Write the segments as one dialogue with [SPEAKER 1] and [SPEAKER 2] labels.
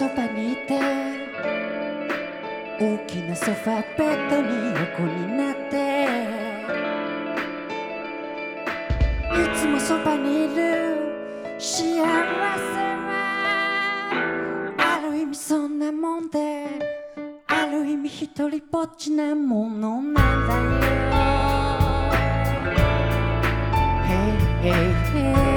[SPEAKER 1] そばにいて大きなソファーベッドに横になっていつもそばにいる幸せはある意味そんなもんである意味一人ぼっちなものなんだよ。Hey, hey, hey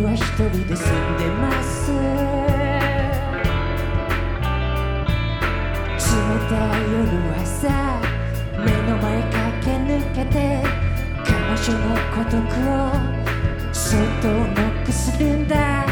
[SPEAKER 1] は一人で住んでます。冷たい夜はさ目の前駆け抜けて彼女の孤独をそっとノックするんだ。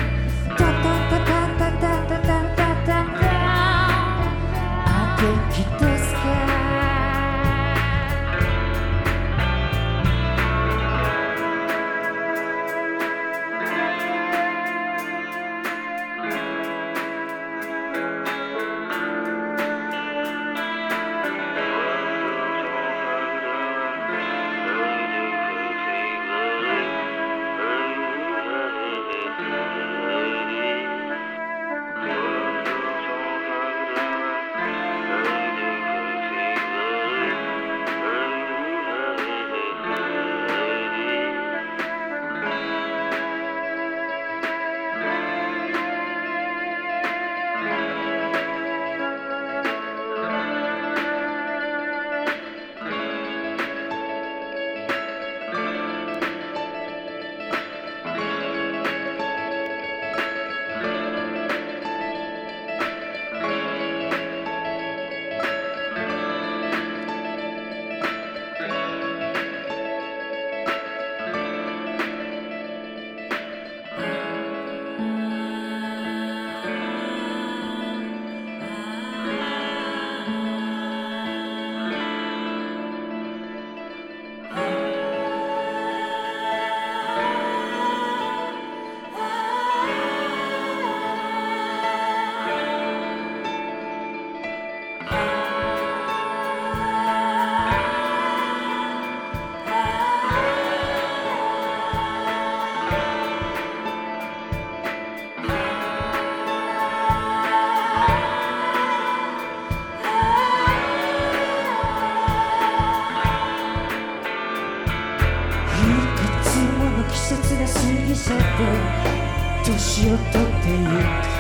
[SPEAKER 1] が過ぎ去って年を取ってゆく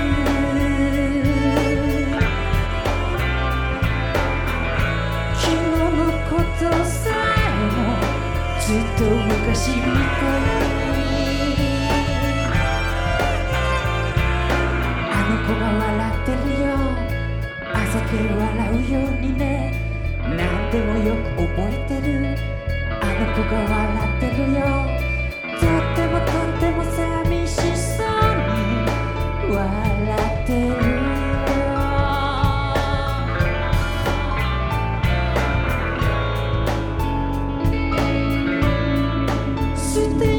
[SPEAKER 1] 昨日のことさえもずっと昔みたいあの子が笑ってるよ。あざけ笑うようにね。何でもよく覚えてる。あの子が笑ってるよ。resucité.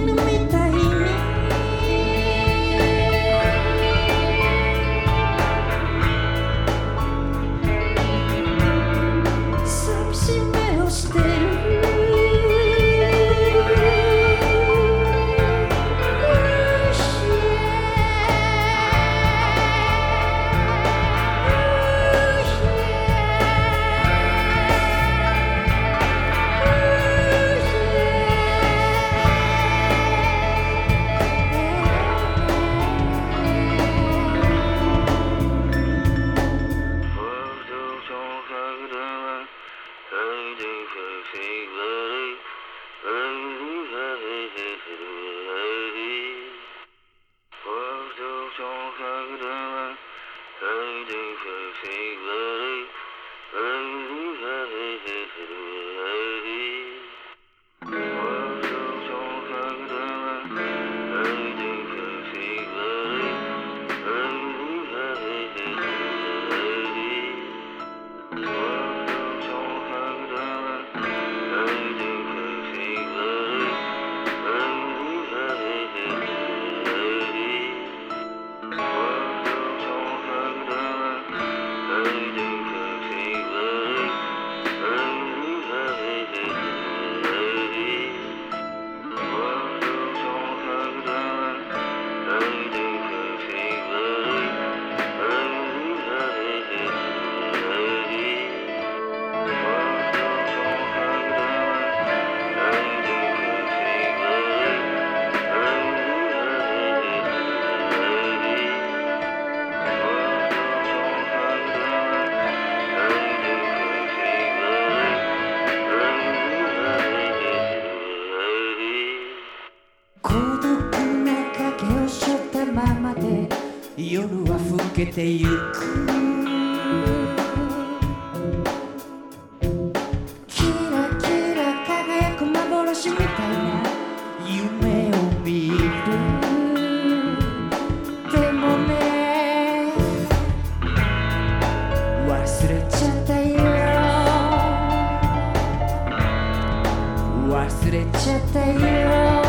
[SPEAKER 1] キラ」「キラかがやくまぼろしみたいなゆめをみる」「でもねわすれちゃったよ。わすれちゃったよ」